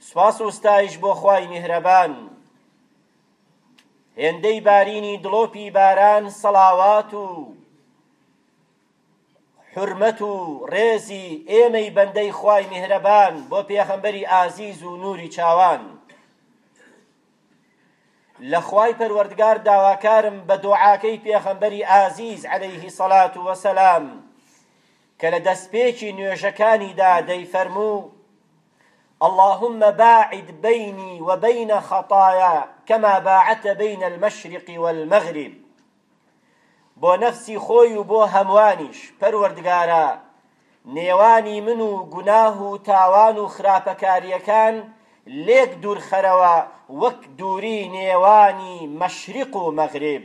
سوپاس و ستایش بۆ خوای میهرەبان هێندەی بارینی دڵۆپی باران سەڵاوات و حرمەت و ڕێزی ئێمەی بەندەی خوای میهرەبان بۆ پێخەمبەری ئازیز و نوری چاوان لە خوای پەروەردگار داواکارم بە دوعاکەی پێخەمبەری ئازیز عليه سەلات وسلام کە لە دەستپێکی نوێژەکانیدا دەیفەرموو، اللهم باعد بینی و بین خطایا کما باعدت بین المشرق و المغرب، بۆ نەفسی خۆی و بۆ هەموانیش، پەروەردگارا نێوانی من و گوناه و تاوان و خراپەکارییەکان لێک دوورخەرەوە وەک دووری نێوانی مەشریق و مەغریب.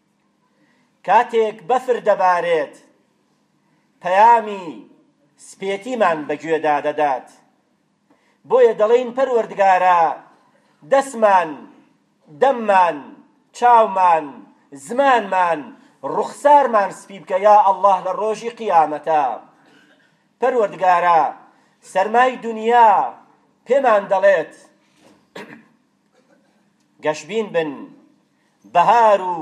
کاتێک بەفر دەبارێت پەیامی سپێتیمان بە گوێدا دەدات بۆیە دەڵێین پەروەردگارە دەسمان دەممان چاومان زمانمان ڕوخسارمان سپی بکە یا ئەڵڵاه لە ڕۆژی قیامەتە پەروەردگارە سەرمای دنیا پێمان دەڵێت گەشبین بن بەهار و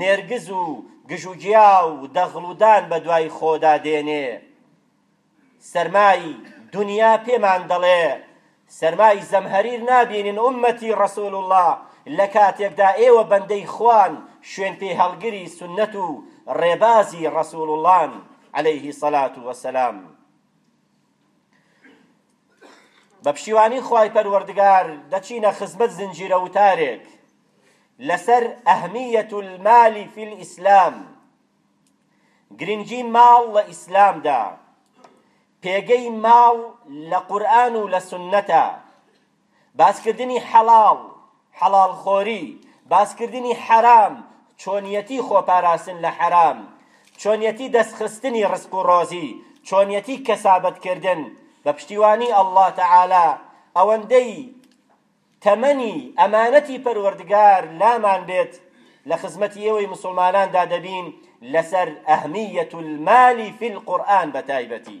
نێرگز و گژوگیا و دەغڵ و دان بەدوای خۆدا دێنێ سەرمای دنیا پێمان دەڵێ سەرمای زەمهەریر نابینن ئومەتی ڕەسول اللە لە کاتێکدا ئێوە بەندەی خوان شوێن پێ هەڵگری سنەت و ڕێبازی ڕەسول اللەن عەلەیه سەلات وسەلام بە پشیوانی خوای پەروەردگار دەچینە خزمەت زنجیرە وتارێک لەسەر ئەهمیەت المالی فی الاسلام گرنگی ماڵ لە ئیسلامدا پێگەی ماڵ لە قورئان و لە سنەتە باسکردنی حەڵاڵ، حەڵاڵخۆری، باسکردنی حەرام، چۆنیەتی خۆپاراستن لە حەرام، چۆنیەتی دەستخستنی ڕزق و ڕۆزی، چۆنیەتی کەسابەتکردن، بە پشتیوانی اللە تەعالا ئەوەندەی تەمەنی ئەمانەتی پەروەردگار لامان بێت لە خزمەتی ئێوەی موسڵماناندا دەبین لەسەر اهمیە المال فی القرآن بەتایبەتی.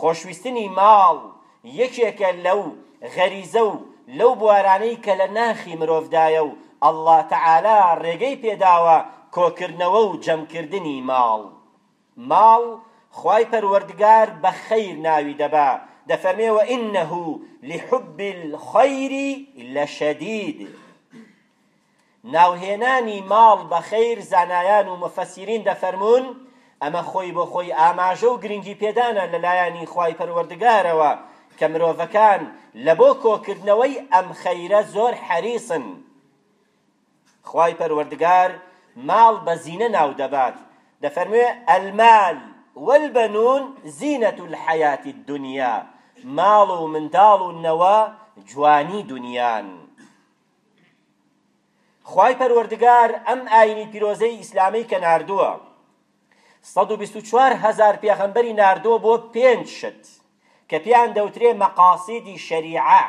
خۆشویستنی ماڵ یەکێکە لەو غەریزە و لەو بوارانەی کە لە ناخی مرۆڤدایە و اللە تەعالا ڕێگەی پێداوە کۆکردنەوە و جەمکردنی ماڵ ماڵ خوای پەروەردگار بە خەیر ناوی دەبا دەفەرمێ وانه لحب الخیر لشدید ناوهێنانی ماڵ بە خیر زانایان و موفەسیرین دەفەرموون، ئەمە خۆی بۆ خۆی ئاماژە و گرنگی پێدانە لە لایەنی خوای پەروەردگارەوە کە مرۆڤەکان لە بۆ کۆکردنەوەی ئەم خەیرە زۆر حەریسن. خوای پەروەردگار ماڵ بە زینە ناو دەبات، دەفەرموێ، المال والبنون زینە الحیاة الدنیا، ماڵ و منداڵ و نەوە جوانی دونیان. خوای پەروەردگار ئەم ئاینی پیرۆزەی ئیسلامەی کە ناردووە سەد و بیست و چوار هەزار پێغەمبەری ناردووە بۆ پێنج شت کە پێیان دەوترێ مەقاسیدی شەریعە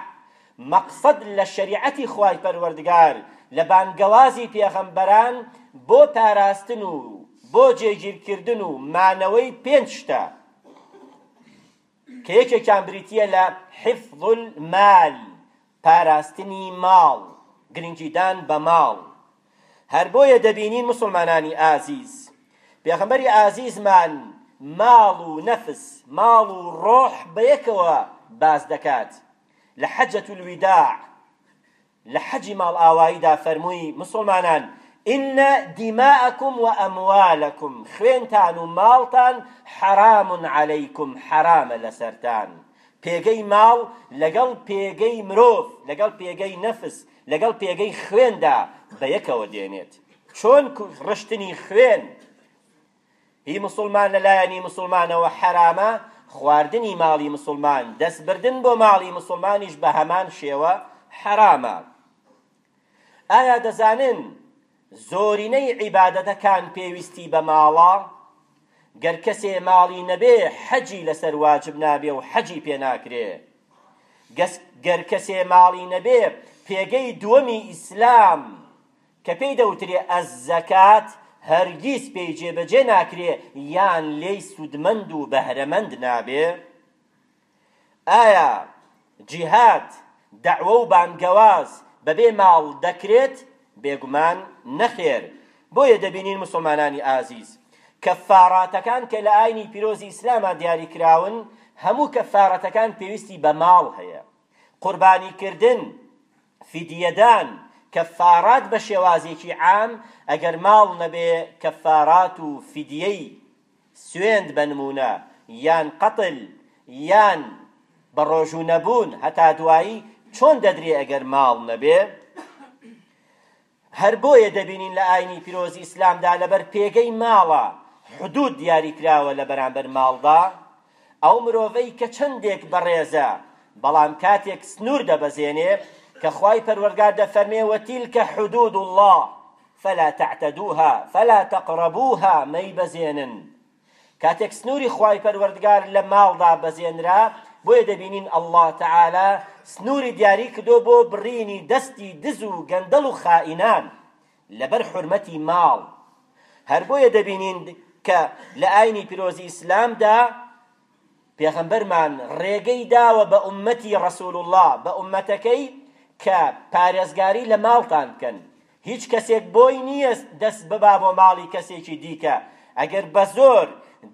مەقسەد لە شەریعەتی خوای پەروەردگار لە بانگەوازی پێغەمبەران بۆ پاراستن و بۆ جێگیرکردن و مانەوەی پێنج شتە کە یەکێکیان بریتییە لە حفظ المال پاراستنی ماڵ، گرنگیدان بە ماڵ. هەر بۆیە دەبینین موسڵمانانی ئازیز، پێغەمبەری ئازیزمان ماڵ و نەفس، ماڵ و ڕۆح بەیەکەوە باس دەکات، لە حجە الوداع لە حەجی ماڵئاواییدا فەرمووی، موسڵمانان ان دماءکم و اموالکم، خوێنتان و ماڵتان حرام علیکم، حەرامە لەسەرتان. پێگەی ماڵ لەگەڵ پێگەی مرۆڤ، لەگەڵ پێگەی نەفس، لەگەڵ پێگەی خوێندا بەیەکەوە دێنێت. چۆن ڕشتنی خوێن هی مسوڵمان لە لایەنی مسوڵمانەوە حەرامە، خواردنی ماڵی مسوڵمان، دەستبردن بۆ ماڵی مسوڵمانیش بە هەمان شێوە حەرامە. ئایا دەزانن زۆرینەی عیبادەتەکان پێویستی بە ماڵە؟ گەر کەسێ ماڵی نەبێ حەجی لەسەر واجب نابێ و حەجی پێ ناکرێ. گەر کەسێ ماڵی نەبێ پێگەی دووەمی ئیسلام کە پێی دەوترێ الزکاة هەرگیز پێی جێبەجێ ناکرێ یان لێی سوودمەند و بەهرەمەند نابێ. ئایا جیهاد، دەعوە و بانگەواز بەبێ ماڵ دەکرێت؟ بێگومان نەخێر. بۆیە دەبینین موسڵمانانی ئازیز، کەففاراتەکان کە لە ئاینی پیرۆزی ئیسلاما دیاری کراون، هەموو کەففارەتەکان پێویستی بە ماڵ هەیە. قوربانی کردن. فدیەدان، کەفارات بە شێوازێکی عام، ئەگەر ماڵ نەبێ کەفارات و فدیەی سوێند بە نموونە، یان قەتل، یان بە ڕۆژوو نەبوون هەتا دوایی، چۆن دەدرێ ئەگەر ماڵ نەبێ؟ هەر بۆیە دەبینین لە ئاینی پیرۆزی ئیسلامدا لەبەر پێگەی ماڵە حدود دیاری کراوە لە بەرامبەر ماڵدا ئەو مرۆڤەی کە چەندێک بەڕێزە بەڵام کاتێک سنور دەبەزێنێ کە خوای پەروەرگار دەفەرمێ وتیلک حدود اللە فلا تعتدوها فلا تقربوها مەیبەزێنن کاتێک سنووری خوای پەروەردگار لە ماڵ دابەزێنرا، بۆیە دەبینین اللە تەعالا سنووری دیاری کردووە بۆ بڕینی دەستی دز و گەندەڵ و خائینان لەبەر حورمەتی ماڵ، هەر بۆیە دەبینین کە لە ئاینی پیرۆزی ئیسلامدا، پێغەمبەرمان ڕێگەی داوە بە ئوممەتی ڕەسول اللە، بە ئوممەتەکەی، کە پارێزگاری لە ماڵتان بکەن، هیچ کەسێک بۆی نییە دەست ببا بۆ ماڵی کەسێکی دیکە، ئەگەر بە زۆر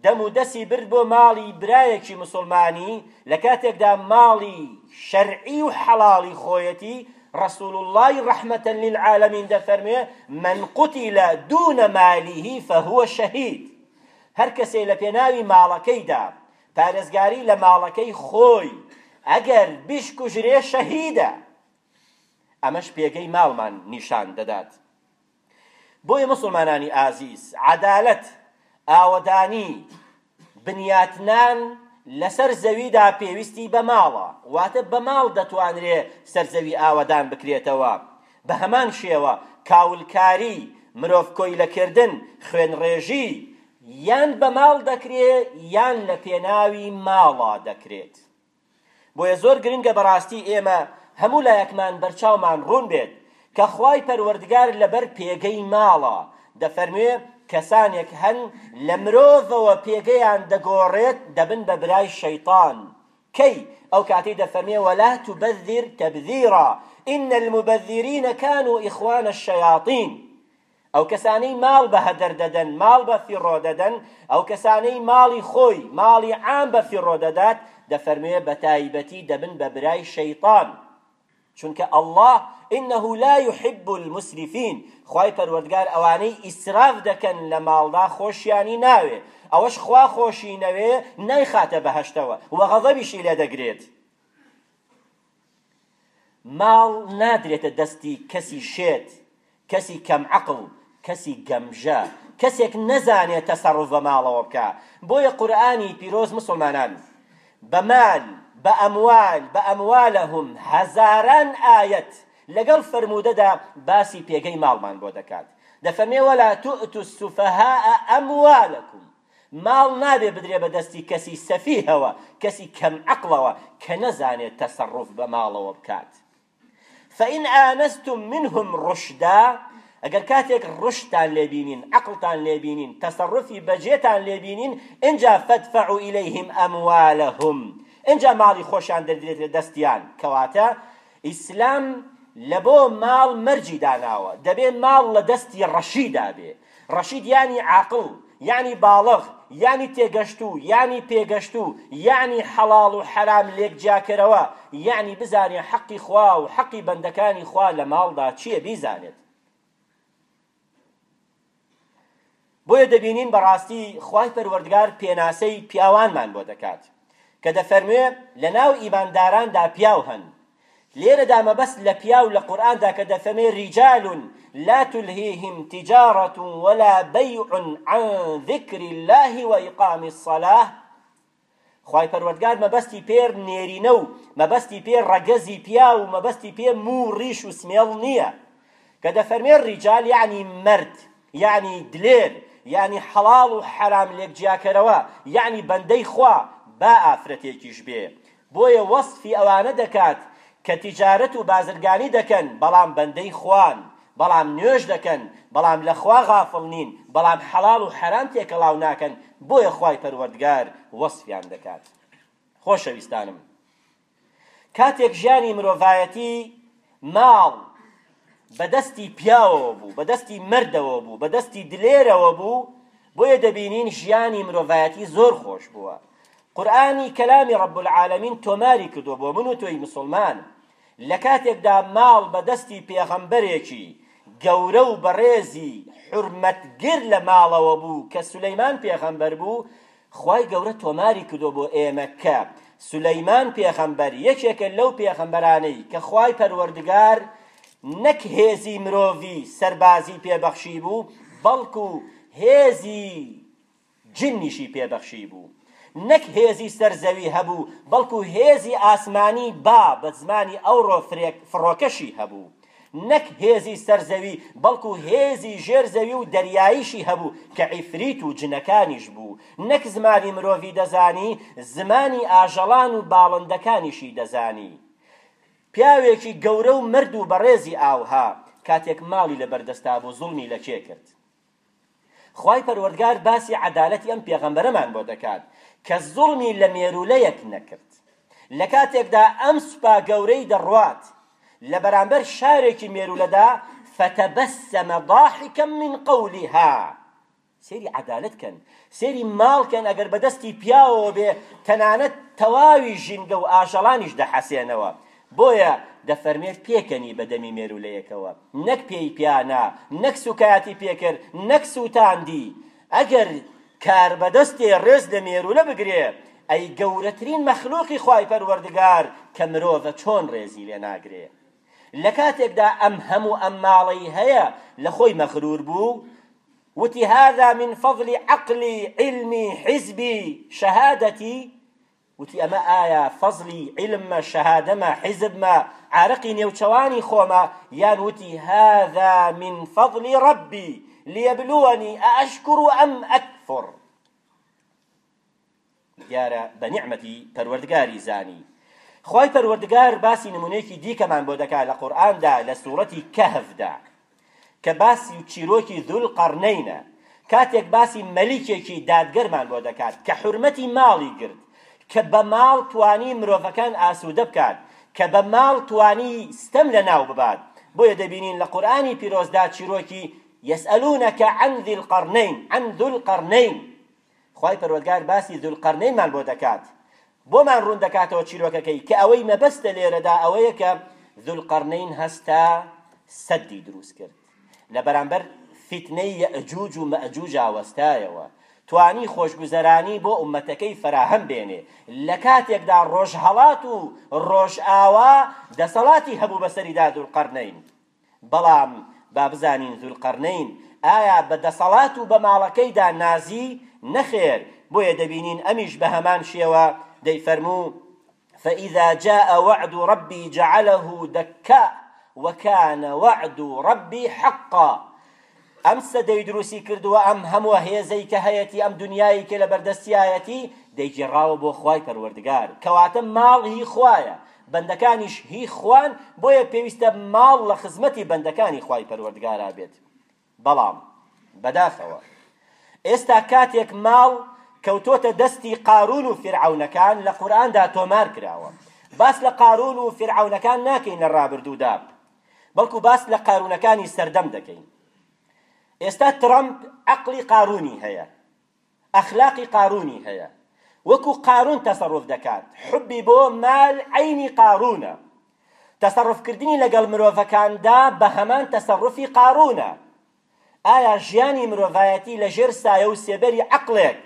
دەم و دەستی برد بۆ ماڵی برایەکی موسڵمانی، لە کاتێکدا ماڵی شەرعی و حەڵاڵی خۆیەتی، ڕەسول اللە ی ڕەحمە للعالمین دەفەرموێ، من قتل دون ماله فهو شهید. هەر کەسێ لە پێناوی ماڵەکەیدا پارێزگاری لە ماڵەکەی خۆی ئەگەر بیشکوژرێ شەهیدە ئەمەش پێگەی ماڵمان نیشان دەدات بۆیە مسلمانانی ئازیز عەدالەت ئاوەدانی بنیاتنان لەسەر زەویدا پێویستی بە ماڵە واتە بە ماڵ دەتوانرێ سەرزەوی ئاوەدان بکرێتەوە بە هەمان شێوە کاولکاری، مرۆڤ کۆیلەکردن، خوێنڕێژی، یان بە ماڵ دەکرێ یان لە پێناوی ماڵا دەکرێت. بۆیە زۆر گرنگە بەڕاستی ئێمە هەموو لایەکمان بەرچاومان ڕوون بێت کە خوای پەروەردگار لەبەر پێگەی ماڵا دەفەرموێ کەسانێک هەن لە مرۆڤەوە پێگەیان دەگۆڕێت دەبن بە برای شەیتان کەی؟ ئەو کاتەی دەفەرمێ، ولا تبذر تبذیرا ان المبذرین کانوا اخوان الشیاطین، ئەو کەسانەی ماڵ بە هەدەر دەدەن، ماڵ بە فیڕۆ دەدەن، ئەو کەسانەی ماڵی خۆی، ماڵی عام بە فیڕۆ دەدات، دەفەرموێ بەتایبەتی دەبن بە برای شەیتان. چونکە اللە انه لا یحب المسرفین خوای پەروەردگار ئەوانەی ئیسراف دەکەن لە ماڵدا خۆشیانی ناوێ ئەوەش خوا خۆشی نەوێ نایخاتە بەهەشتەوە وە غەزەبیشی لێ دەگرێت ماڵ نادرێتە دەستی کەسی شێت کەسی کەم عەقڵ، کەسی گەمژە، کەسێک نەزانێ تەسەڕوف بە ماڵەوە بکا، بۆیە قورئانی پیرۆز مسوڵمانان بە مال، بە اموال، بە اموالهم هەزاران ئایەت لەگەڵ فەرموودەدا باسی پێگەی ماڵمان بۆ دەکات، دەفەرمێ ولا تؤتوا السفهاء اموالکم، ماڵ نابێ بدرێ بە دەستی کەسی سەفیهەوە، کەسی کەم عەقڵەوە کە نەزانێ تەسەڕوف بە ماڵەوە بکات. فإن آنستم منهم رشدا ئەگەر کاتێک رشدتان لێ بینین عەقڵتان لێ بینین تەسەڕوفی بەجێتان لێ بینین ئینجا فادفعوا إليهم أموالهم ئینجا ماڵی خۆشیان دەدرێتە دەستیان کەواتە ئیسلام لەبۆ ماڵ مەرجی داناوە دەبێ ماڵ لە دەستی ڕەشیدا بێ ڕەشید یانی عاقڵ یانی باڵغ یانی تێگەشتوو یانی پێگەشتوو یانی حەڵاڵ و حەرام لێک جیاکەرەوە یانی بزانێ حەقی خوا و حەقی بەندەکانی خوا لە ماڵدا چیە بیزانێت بۆیە دەبینین بەڕاستی خوای پەروەردگار پێناسەی پیاوانمان بۆ دەکات کە دەفەرموێ لەناو ئیمانداراندا پیاو هەن لێرەدا مەبەست لە پیاو لە قورئاندا کە دەفەمێ رجال لا تلهیهم تجارە ولا بیع عن ذکر الله واقام الصلاة خوای پەروەردگار مەبەستی پێر نێرینە و مەبەستی پێ ڕەگەزی پیاو و مەبەستی پێ مو ڕیش و سمێڵ نییە کە دەفەرمێ ڕیجال یعنی مرد یعنی دلێر یعنی حەڵاڵ و حەرام لێک جیاکەرەوە یعنی بەندەی خوا با ئافرەتێکیش بێ بۆیە وەسفی ئەوانە دەکات کە تیجارەت و بازرگانی دەکەن بەڵام بەندەی خوان، بەڵام نوێژ دەکەن بەڵام لە خوا غافڵ نین، بەڵام حەڵاڵ و حەرام تێکەڵاو ناکەن، بۆیە خوای پەروەردگار وەسفیان دەکات. خۆشەویستانم کاتێک ژیانی مرۆڤایەتی ماڵ، بە دەستی پیاوەوە بوو، بە دەستی مەردەوە بوو، بە دەستی دلێرەوە بوو، بۆیە دەبینین ژیانی مرۆڤایەتی زۆر خۆش بووە. قورئانی کەلامی رب العالمین تۆماری کردووە بۆ من و تۆی مسوڵمان، لە کاتێکدا ماڵ بە دەستی پێغەمبەرێکی گەورە و بەڕێزی حورمەتگر لە ماڵەوە بوو کە سولەیمان پێغەمبەر بوو، خوای گەورە تۆماری کردووە بۆ ئێمە کە سولەیمان پێغەمبەر یەکێکە لەو پێغەمبەرانەی کە خوای پەروەردگار نەک هێزی مرۆڤی سەربازی پێبەخشی بوو بەڵکو هێزی جنیشی پێبەخشی بوو نەک هێزی سەر زەوی هەبوو بەڵکو هێزی ئاسمانی با بە زمانی ئەوڕۆ فڕۆکەشی هەبوو نەک هێزی سەر زەوی بەڵکو هێزی ژێر زەوی و دەریایشی هەبوو کە عیفریت و جنەکانیش بوو، نەک زمانی مرۆڤی دەزانی زمانی ئاژەڵان و باڵندەکانیشی دەزانی. پیاوێکی گەورە و مەرد و بەڕێزی ئاوها کاتێک ماڵی لەبەردەستا بوو زوڵمی لە کێ کرد؟ خوای پەروەردگار باسی عەدالەتی ئەم پێغەمبەرەمان بۆ دەکات کە زوڵمی لە مێروولەیەک نەکرد لەکاتێکدا ئەم سوپا گەورەی دەڕوات لەبەرامبەر شارێکی مێروولەدا فتبسم ضاحکا من قولها سێری عەدالەت کەن سێری ماڵ کەن ئەگەر بەدەستی پیاوەوە بێ تەنانەت تەواوی ژینگە و ئاژەڵانیش دەحەسێنەوە بۆیە دەفەرمێت پێکەنی بە دەمی مێروولەیەکەوە نەک پێی پیانا، نەک سووکایەتی پێکرد، نەک سووتاندی. ئەگەر کاربەدەستێ ڕێز لە مێروولە بگرێ، ئەی گەورەترین مەخلووقی خوای پەروەردگار کە مرۆڤە چۆن ڕێزی لێ ناگرێ؟ لە کاتێکدا ئەم هەموو ئەم ماڵەی هەیە لە خۆی مەغروور بوو، وتی هذا من فضل عقلی، عیلمی، حیزبی، شەهادەتی، وتی، ئەمە ئایا فەزڵی عیلممە، شەهادەمە، حیزبمە، عارەقی نێوچەوانی خۆمە؟ یان وتی، هذا من فضل ربی لیبلونی ااشکر ام اکفر. دیارە بە نیعمەتی پەروەردگاری زانی. خوای پەروەردگار باسی نمونەیەکی دیکەمان بۆ دەکات لە قورئاندا لە سورەتی کەهفدا. کە باسی و چیرۆکی زولقەڕنەینە، کاتێک باسی مەلیکێکی دادگەرمان بۆ دەکات کە حورمەتی ماڵی گرت، کە بە ماڵ توانی مرۆڤەکان ئاسوودە بکات، کە بە ماڵ توانی ستەم لە ناو ببات، بۆیە دەبینین لە قورئانی پیرۆزدا چیرۆکی، یسئلونک عن ذی القرنین، عن ذو القرنین، خوای پەروەردگار باسی زولقەرنەینمان بۆ دەکات، بۆمان ڕوون دەکاتەوە چیرۆکەکەی کە ئەوەی مەبەستە لێرەدا ئەوەیە کە ذوالقرنین هەستا سەدی دروست کرد لە بەرامبەر فیتنەی یەئجوج و مەئجوجا وەستایەوە توانی خۆشگوزەرانی بۆ ئومەتەکەی فەراهەم بێنێ لە کاتێکدا ڕۆژهەڵات و ڕۆژئاوا دەسەڵاتی هەبوو بەسەریدا ذوالقرنین بەڵام با بزانین زولقەرنەین ئایا بە دەسەڵات و بە ماڵەکەیدا نازی؟ نەخێر، بۆیە دەبینین ئەمیش بە هەمان شێوە دەیفەرموو، فإذا جاء وعد ربی جعله دکا وکان وعد ربی حقا، ئەم سەدەی دروستی کردووە ئەم هەمووە هێزەی کە هەیەتی ئەم دونیای کە لەبەر دەستیایەتی دەیگێڕاوە بۆ خوای پەروەردگار کەواتە ماڵ هی خوایە بەندەکانیش هی خوان بۆیە پێویستە ماڵ لە خزمەتی بەندەکانی خوای پەروەردگارا بێت بەڵام بەداخەوە ئێستا کاتێک ماڵ کەوتۆتە دەستی قارون و فیرعەونەکان لە قورئاندا تۆمار کراوە باس لە قارون و فیرعەونەکان ناکەین لە ڕابردوودا بەڵکو باس لە قارونەکانی سەردەم دەکەین ئێستا ترەمپ عەقڵی قارونی هەیە ئەخلاقی قارونی هەیە وەکو قارون تەسەڕف دەکات حبی بۆ مال عینی قارونە تەسەڕفکردنی لەگەڵ مرۆڤەکاندا بە هەمان تەسەڕفی قارونە ئایا ژیانی مرۆڤایەتی لەژێر سایە و سێبەری عەقڵێک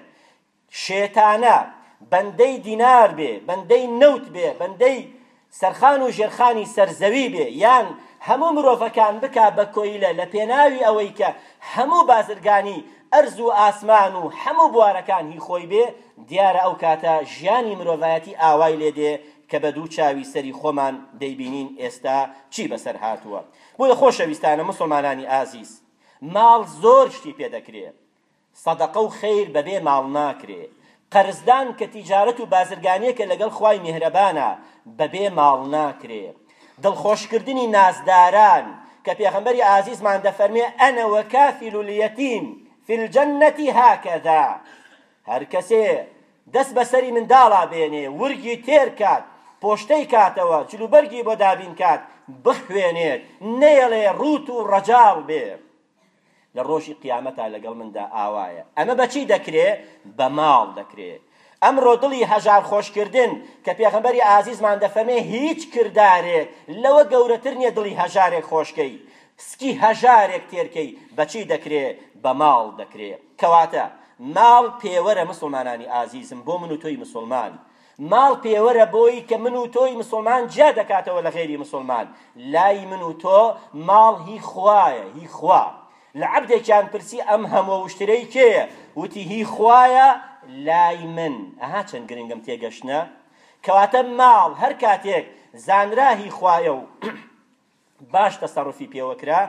شێتانە بەندەی دینار بێ، بەندەی نەوت بێ، بەندەی سەرخان و ژێرخانی سەر زەوی بێ، یان هەموو مرۆڤەکان بکا بە کۆیلە لە پێناوی ئەوەی کە هەموو بازرگانی ئەرز و ئاسمان و هەموو بوارەکان هی خۆی بێ، دیارە ئەو کاتە ژیانی مرۆڤایەتی ئاوای لێ دێ کە بە دوو چاوی سەری خۆمان دەیبینین ئێستا چی بەسەر هاتووە. بۆیە خۆشەویستانە موسڵمانانی ئازیز ماڵ زۆر شتی پێ دەکرێ، سەدەقە و خەیر بەبێ ماڵ ناکرێ. قەرزدان کە تیجارەت و بازرگانیەکە لەگەڵ خوای میهرەبانا بەبێ ماڵ ناکرێ. دڵخۆشکردنی نازداران کە پێغەمبەری ئازیزمان دەفەرمێ، انا وکافل الیتیم فی الجنە هکذا، هەر کەسێ دەست بەسەری منداڵا بێنێ، ورگی تێر کات، پۆشتەی کاتەوە، جلوبەرگی بۆ دابین کات، بخوێنێت، نەیەڵێ ڕووت و ڕەجاڵ بێ. لە ڕۆژی قیامەتا لەگەڵ مندا ئاوایە. ئەمە بە چی دەکرێ؟ بە ماڵ دەکرێ. ئەمڕۆ دڵی هەژار خۆشکردن، کە پێغەمبەری ئازیزمان دەفەرمێ هیچ کردارێک لەوە گەورەتر نیە دڵی هەژارێک خۆش کەی، سکی هەژارێک تێر کەی، بە چی دەکرێ؟ بە ماڵ دەکرێ. کەواتە ماڵ پێوەرە موسڵمانانی ئازیزم، بۆ من و تۆی موسڵمان. ماڵ پێوەرە بۆی کە من و تۆی مسوڵمان جیا دەکاتەوە لە غەیری مسوڵمان، لای من و تۆ ماڵ هی خوایە هی خوا، لە عەبدێکیان پرسی ئەم هەمووە وشترەی کێیە؟ وتی هی خوایە لای من، ئەها چەند گرنگە ئەم تێگەشتنە، کەواتە ماڵ هەر کاتێک زانرا هی خوایە و باش تەسەروفی پێوە کرا،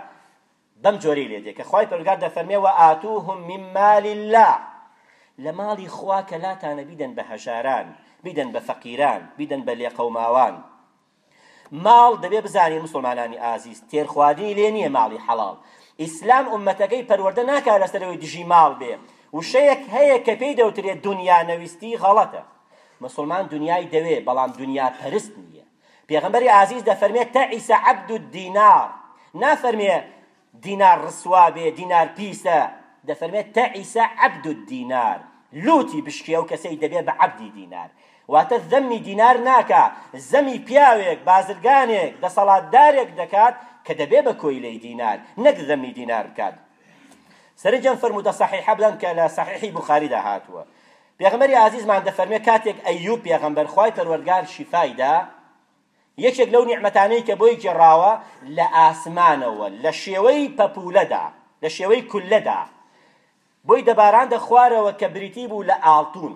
بەم جۆرەی لێ دێ کە خوای پەروەردگار دەفەرمێ وآتوهم من مال اللە لە ماڵی خوا کە لاتانە بیدەن بە هەژاران بیدەن بە فەقیران بیدەن بە لێقەوماوان ماڵ دەبێ بزانین مسلمانانی ئازیز تێرخواردنی لێ نییە ماڵی حەڵاڵ ئیسلام ئومەتەکەی پەروەردە ناکا لەسەرەوەی دژی ماڵ بێ وشەیەک هەیە کە پێی دەوترێت دنیا نەویستی غەڵەتە مسلمان دنیای دەوێ بەڵام دنیا پەرست نییە پێغەمبەری ئازیز دەفەرمێ، تەعیس عبد الدینار، نافەرمێ دینار ڕسوا بێ، دینار پیسە، دەفەرمێ، تەعیس عبد الدینار، لووتی بشکێ ئەو کەسەی دەبێ بە عەبدی دینار. واتە زەمی دینار ناکا، زەمی پیاوێک، بازرگانێک، دەسەڵاتدارێک دەکات کە دەبێ بە کۆیلەی دینار، نەک زەمی دینار بکات. سەرنجم فەرموو دە صحیحە بدەن کە لە صحیحی بوخاریدا هاتووە. پێغەمبەری ئازیزمان دەفەرموێ کاتێک ئەیوب پێغەمبەر خوای پەروەردگار شیفای دا، یەکێک لەو نیعمەتانەی کە بۆی گێڕاوە لە ئاسمانەوە لە شێوەی پەپولەدا، لە شێوەی کوللەدا، بۆی دەباراندە خوارەوە کە بریتی بوو لە ئاڵتون،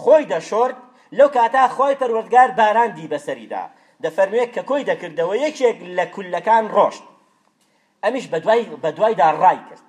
خۆی دەشۆرد، لەو کاتە خوای پەروەردگار باراندی بەسەریدا، دەفەرموێ کە کۆی دەکردەوە یەکێک لە کوللەکان ڕۆشت، ئەمیش بەدوای بەدوایدا ڕایکرد.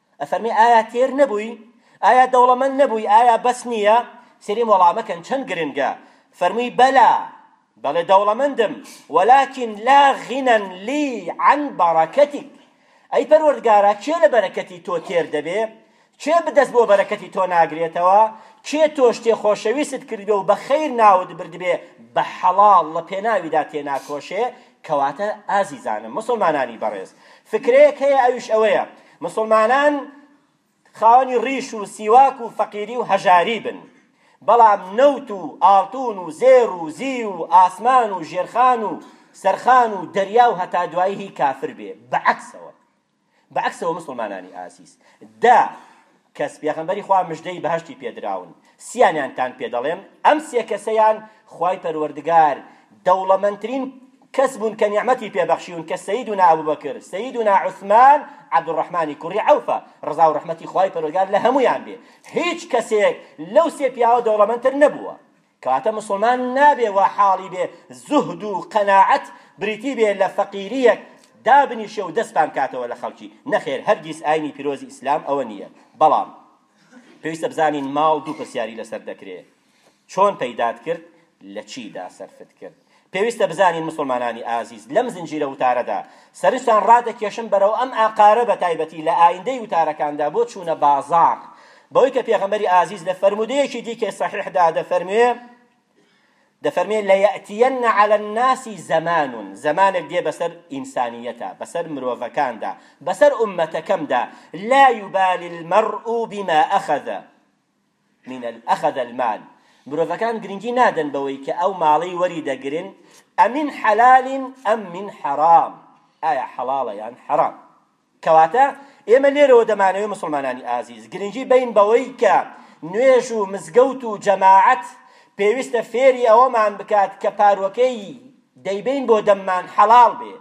ئەفەرمێ ئایا تێر نەبووی؟ ئایا دەوڵەمەند نەبووی؟ ئایا بەس نییە؟ سەیری مۆڵامەکەن چەند گرنگە. فەرمووی بەلا، بەڵێ دەوڵەمەندم، ولکن لا غنی لی عن برکتک، ئەی پەروەردگارا کێ لە بەرەکەتی تۆ تێر دەبێ؟ کێ بدەست بۆ بەرەکەتی تۆ ناگرێتەوە؟ کێ تۆش تێ خۆشەویستت کردبێ و بە خەیر ناوت بردبێ بە حەڵاڵ لە پێناویدا تێناکۆشێ؟ کەواتە ئازیزانم موسڵمانانی بەڕێز فکرەیەک هەیە ئەویش ئەوەیە موسڵمانان خاوەنی ڕیش و سیواک و فەقیری و هەژاری بن بەڵام نەوت و ئاڵتون و زێر و زیو و ئاسمان و ژێرخان و سەرخان و دەریا و هەتا دوایی هی کافر بێ بەعەکسەوە بە عەکسەوە موسڵمانانی ئازیز دە کەس پێغەمبەری خوا مژدەی بەهەشتی پێ دراون سیانیانتان پێ دەڵێم ئەم سێ کەسەیان خوای پەروەردگار دەوڵەمەندترین کەس بوون کە نیعمەتی پێ بەخشیون کە سەیدونا ئەبوبەکر سەیدونا عوسمان عەبدولڕەحمانی کوڕی عەوفە ڕەزا و ڕەحمەتی خوای پەروەردگار لە هەموویان بێ هیچ کەسێک لەو سێ پیاوە دەوڵەمەندتر نەبووە کەواتە موسڵمان نابێ وا حاڵی بێ زوهد و قەناعەت بریتی بێ لە فەقیرییەک دابنیشێ و دەست پان کاتەوە لە خەڵکی، نەخێر هەرگیز ئایینی پیرۆزی ئیسلام ئەوە نییە، بەڵام پێویستە بزانین ماڵ دوو پرسیاری لەسەر دەکرێ، چۆن پەیدات کرد؟ لە چیدا سەرفت کرد؟ پێویستە بزانین موسڵمانانی ئازیز لەم زنجیرە وتارەدا سەرنجتان ڕادەکێشم بەرەو ئەم ئاقارە بە تایبەتی لە ئایندەی وتارەکاندا بۆ چوونە بازاڕ بەوەی کە پێغەمبەری ئازیز لە فەرموودەیەکی دیکەی صحیحدا دەفەرموێ دەفەرمێ لە یەتیەن عەلە الناسی زەمان زەمانێک دێ بەسەر ئینسانیەتە بەسەر مرۆڤەکاندا بەسەر ئومەتەکەمدا لا یبالی المرء بما اخذ من الاخذ المال مرۆڤەکان گرنگی نادەن بەوەی کە ئەو ماڵەی وەری دەگرن ئەمین حەلال ئەم من حەرام ئایا حەڵاڵە یان حەرام کەواتە ئێمە لێرەوە دەمانەوەی مسلمانانی ئازیز گرنگی بین بەوەی کە نوێژ و مزگەوت و جەماعەت پێویستە فێری ئەوەمان بکات کە پاروەکەی دەیبەین بۆ دەممان حەڵاڵ بێ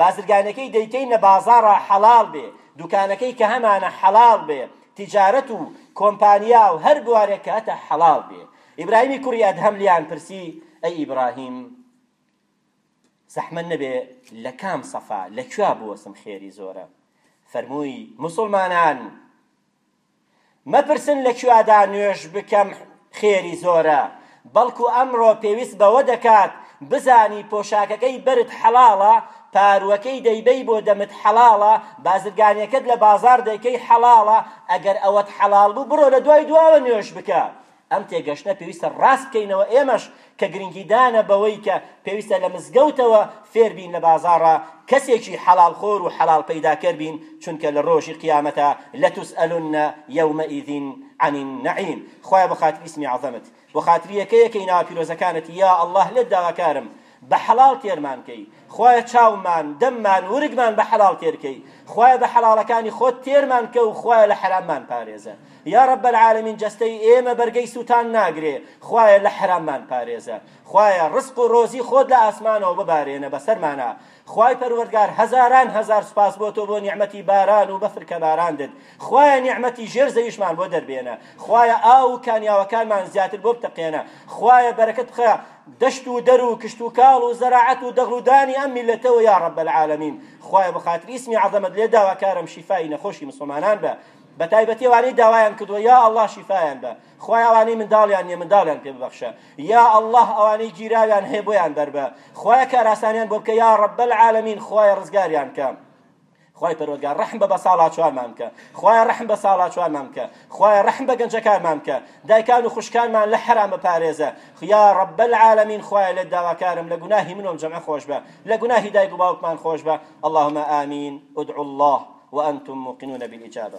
بازرگانەکەی دەیکەینە بازاڕا حەڵاڵ بێ دوکانەکەی کە هەمانە حەڵاڵ بێ تیجارەت و کۆمپانیا و هەر بوارێک کە هەتە حەڵاڵ بێ ئیبراهیمی کوڕی ئەدهەم لیان پرسی ئەی ئیبراهیم زەحمەت نەبێ لە کام سەفا لە کوێ بوەسم خێری زۆرە فەرمووی موسڵمانان مەپرسن لە کوێدا نوێژ بکەم خێری زۆرە، بەڵکو ئەمڕۆ پێویست بەوە دەکات بزانی پۆشاکەکەی بەرت حەڵاڵە، پارووەکەی دەیبەی بۆ دەمت حەڵاڵە، بازرگانیەکەت لە بازاڕ دەیکەی حەڵاڵە، ئەگەر ئەوەت حەڵاڵ بوو بڕۆ لە دوای دواوە نوێژ بکە، ئەم تێگەشتنە پێویستە ڕاست بکەینەوە ئێمەش کە گرنگیدانە بەوەی کە پێویستە لە مزگەوتەوە فێر بین لە بازاڕا کەسێکی حەڵاڵ خۆر و حەڵاڵ پەیداکەر بین چونکە لە ڕۆژی قیامەتا لتسئلن یومئذ عن النعیم خوایە بۆ خاتری اسمی عظمت بۆ خاتری یەکە یەکەی ناوە پیرۆزەکانت یا اللە لێت داواکارم بە حەڵاڵ تێرمان کەی خوایە چاومان دەممان ورگمان بە حەڵاڵ تێر کەی خوایە بە حەڵاڵەکانی خۆت تێرمان کەو خوایە لە حەراممان پارێزە یا رب العالمین جەستەی ئێمە بەرگەی سووتان ناگرێ خوایە لە حەراممان پارێزە خوایە ڕزق و ڕۆزی خۆت لە ئاسمانەوە ببارێنە بەسەرمانا خوای پەروەردگار هەزاران هەزار سوپاس بۆ تۆ بۆ نیعمەتی باران و بەفر کە باراندت خوایە نیعمەتی ژێر زەویشمان بۆ دەربێنە خوایە ئاو و کانیاوەکانمان زیاتر بۆ بتەقێنە خوایە بەرەکەت بخە دەشت و دەر و کشت و کاڵ و زەراعەت و دەغل و دانی ئەم میللەتەوە یا رب العالمین خوایە بە خاتری ئیسمی عەزەمەت لێت داواکارم شیفای نەخۆشی مسوڵمانان بە بە تایبەتی ئەوانەی داوایان کردووە یا اللە شیفایان بە خوایە ئەوانەی منداڵیان نیە منداڵیان پێ ببەخشە یا اللە ئەوانەی گیراویان هەیە بۆیان بەربە خوایە کارئاسانیان بۆ بکە یا رب العالمین خوایە ڕزگاریان کە خوای پەروەردگار ڕەحم بە بەساڵاچوانمان بکە خوایە ڕەحم بە ساڵاچوانمان بکە خوایە ڕەحم بە گەنجەکانمان بکە دایکان و خوشکانمان لە حەرام بپارێزە یا رب العالمین خوایە لێت داواکارم لە گوناهی من و جەمع خۆش بە لە گوناهی دایک و باوکمان خۆش بە اللهم آمین ادعوا الله وأنتم موقنون بالإجابة